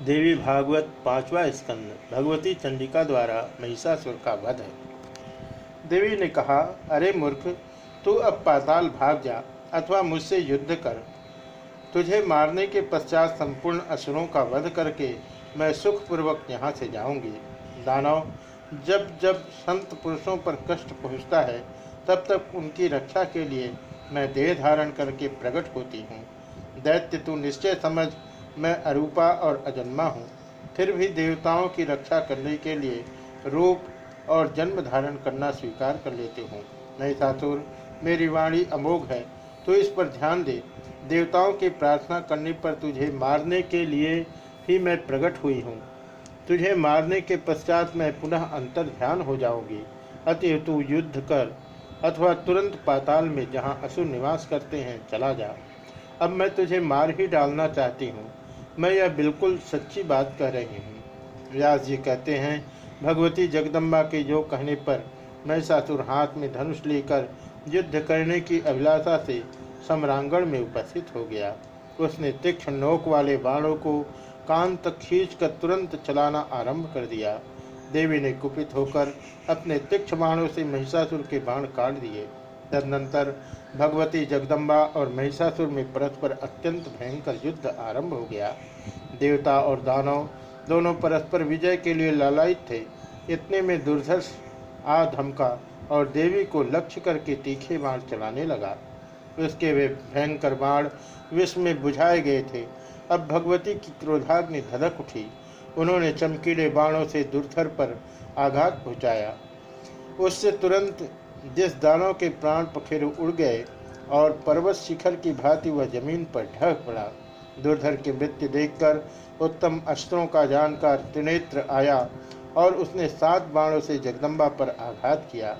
देवी भागवत पांचवा स्कंद, भगवती चंडिका द्वारा महिषासुर का वध है। देवी ने कहा, अरे मूर्ख, तू अब पाताल भाग जा अथवा मुझसे युद्ध कर। तुझे मारने के पश्चात संपूर्ण असुरों का वध करके मैं सुखपूर्वक यहाँ से जाऊँगी। दानव, जब जब संत पुरुषों पर कष्ट पहुँचता है, तब तक उनकी रक्षा के लिए मैं देह धारण करके प्रकट होती हूँ। दैत्य, तू निश्चय समझ मैं अरूपा और अजन्मा हूँ। फिर भी देवताओं की रक्षा करने के लिए रूप और जन्म धारण करना स्वीकार कर लेते हूँ। नहीं सासुर, मेरी वाणी अमोघ है तो इस पर ध्यान दे। देवताओं की प्रार्थना करने पर तुझे मारने के लिए ही मैं प्रकट हुई हूँ। तुझे मारने के पश्चात मैं पुनः अंतर ध्यान हो जाऊँगी। अतः तू युद्ध कर, अथवा तुरंत पाताल में जहाँ असुर निवास करते हैं, चला जा। अब मैं तुझे मार ही डालना चाहती हूँ। मैं यह बिल्कुल सच्ची बात कह रही हूँ। व्यास जी कहते हैं, भगवती जगदम्बा के जो कहने पर मैं सासुर हाथ में धनुष लेकर युद्ध करने की अभिलाषा से सम्रांगण में उपस्थित हो गया। उसने तीक्ष्ण नोक वाले बाणों को कान तक खींच कर तुरंत चलाना आरंभ कर दिया। देवी ने कुपित होकर अपने तीक्ष्ण बाणों से महिषासुर के बाण काट दिए। तदनंतर भगवती जगदम्बा और महिषासुर में परस्पर अत्यंत भयंकर युद्ध आरंभ हो गया। देवता और दानव दोनों परस्पर विजय के लिए लालायित थे। इतने में दुर्धर्ष आ धमका और देवी को लक्ष्य करके तीखे बाण चलाने लगा। उसके वे भयंकर बाण विश्व में बुझाए गए थे। अब भगवती की क्रोधाग्नि धधक उठी। उन्होंने चमकीले बाणों से दुर्धर पर आघात पहुँचाया। उससे तुरंत जिस दानों के प्राण पखेरु उड़ गए और पर्वत शिखर की भांति वह ज़मीन पर ढह पड़ा। दुर्धर की मृत्यु देखकर उत्तम अस्त्रों का जानकर त्रिनेत्र आया और उसने सात बाणों से जगदम्बा पर आघात किया।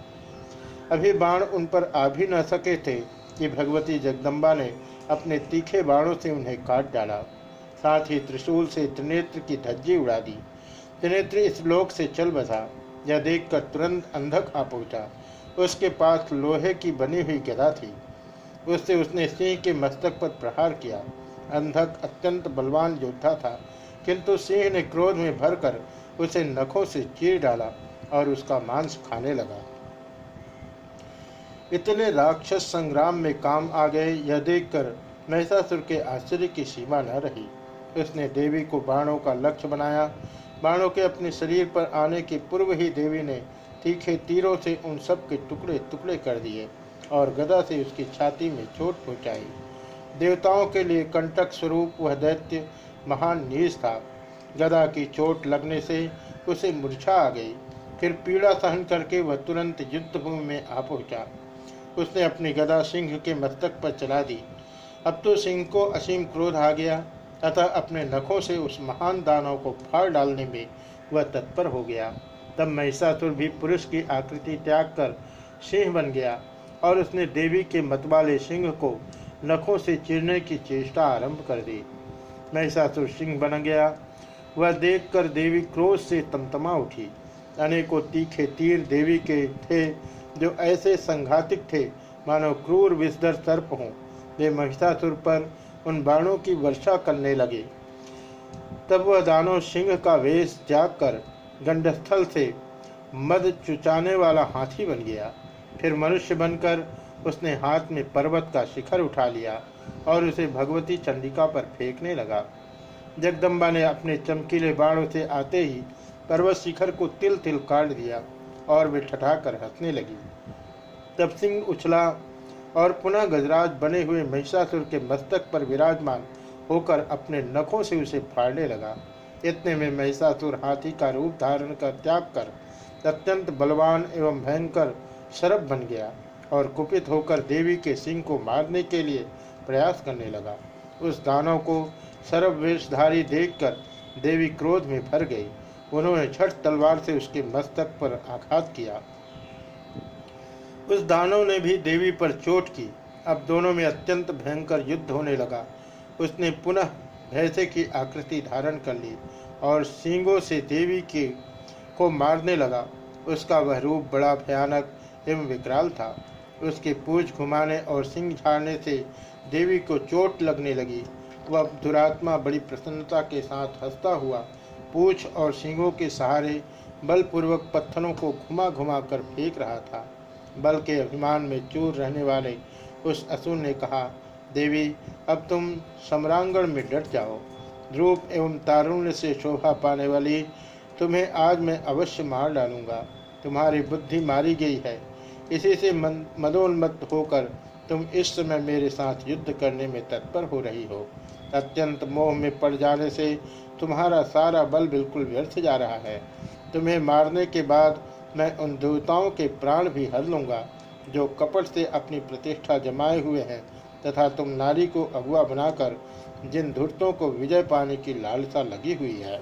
अभी बाण उन पर आ भी न सके थे कि भगवती जगदम्बा ने अपने तीखे बाणों से उन्हें काट डाला। साथ ही त्रिशूल से त्रिनेत्र की धज्जी उड़ा दी। त्रिनेत्र इस लोक से चल बसा। यह देखकर तुरंत अंधक आ पहुँचा। उसके पास लोहे की बनी हुई गदा थी। उससे उसने सिंह के मस्तक पर प्रहार किया। अंधक अत्यंत बलवान योद्धा था, किंतु सिंह ने क्रोध में भरकर उसे नखों से चीर डाला और उसका मांस खाने लगा। इतने राक्षस संग्राम में काम आ गए, यह देखकर महिषासुर के आश्चर्य की सीमा न रही। उसने देवी को बाणों का लक्ष्य बनाया। बाणों के अपने शरीर पर आने के पूर्व ही देवी ने तीखे तीरों से उन सब के टुकड़े टुकड़े कर दिए और गदा से उसकी छाती में चोट पहुंचाई। देवताओं के लिए कंटक स्वरूप वह दैत्य महान नीच था। गदा की चोट लगने से उसे मूर्छा आ गई। फिर पीड़ा सहन करके वह तुरंत युद्ध भूमि में आ पहुँचा। उसने अपनी गदा सिंह के मस्तक पर चला दी। अब तो सिंह को असीम क्रोध आ गया तथा अपने नखों से उस महान दानव को फाड़ डालने में वह तत्पर हो गया। तब महिषासुर भी पुरुष की आकृति त्याग कर सिंह बन गया और उसने देवी के मतवाले सिंह को नखों से चिरने की चेष्टा आरंभ कर दी। महिषासुर सिंह बन गया। वह देखकर देवी क्रोध से तमतमा उठी। अनेकों तीखे तीर देवी के थे जो ऐसे संघातिक थे। मानो क्रूर विषधर सर्प हों। वे महिषासुर पर उन बाणों की वर्षा करने लगे। तब वह दानव सिंह का वेश त्याग कर गंडस्थल से मद चुचाने वाला हाथी बन गया। फिर मनुष्य बनकर उसने हाथ में पर्वत का शिखर उठा लिया और उसे भगवती चंडिका पर फेंकने लगा। जगदम्बा ने अपने चमकीले बाणों से आते ही पर्वत शिखर को तिल तिल काट दिया और वे ठठाकर हंसने लगी। तब सिंह उछला और पुनः गजराज बने हुए महिषासुर के मस्तक पर विराजमान होकर अपने नखों से उसे फाड़ने लगा। इतने में महिषासुर हाथी का रूप धारण कर त्याग कर अत्यंत बलवान एवं भयंकर शरभ बन गया और कुपित होकर देवी के सिंह को मारने के लिए प्रयास करने लगा। उस दानव को शरभ वेशधारी देखकर देवी क्रोध में भर गई। उन्होंने छठ तलवार से उसके मस्तक पर आघात किया। उस दानव ने भी देवी पर चोट की। अब दोनों में अत्यंत भयंकर युद्ध होने लगा। उसने पुनः भैंसे की आकृति धारण कर ली और सींगों से देवी के को मारने लगा। उसका वह रूप बड़ा भयानक एवं विकराल था। उसके पूछ घुमाने और सिंह झाड़ने से देवी को चोट लगने लगी। वह दुरात्मा बड़ी प्रसन्नता के साथ हंसता हुआ पूछ और सींगों के सहारे बलपूर्वक पत्थरों को घुमा घुमा कर फेंक रहा था। बल के अभिमान में चूर रहने वाले उस असुर ने कहा देवी, अब तुम सम्रांगण में डट जाओ। रूप एवं तारुण्य से शोभा पाने वाली तुम्हें आज मैं अवश्य मार डालूँगा। तुम्हारी बुद्धि मारी गई है। इसी से मदोन्मत्त होकर तुम इस समय मेरे साथ युद्ध करने में तत्पर हो रही हो। अत्यंत मोह में पड़ जाने से तुम्हारा सारा बल बिल्कुल व्यर्थ जा रहा है। तुम्हें मारने के बाद मैं उन देवताओं के प्राण भी हर लूँगा, जो कपट से अपनी प्रतिष्ठा जमाए हुए हैं। तथा तुम नारी को अगुआ बनाकर जिन धूर्तों को विजय पाने की लालसा लगी हुई है।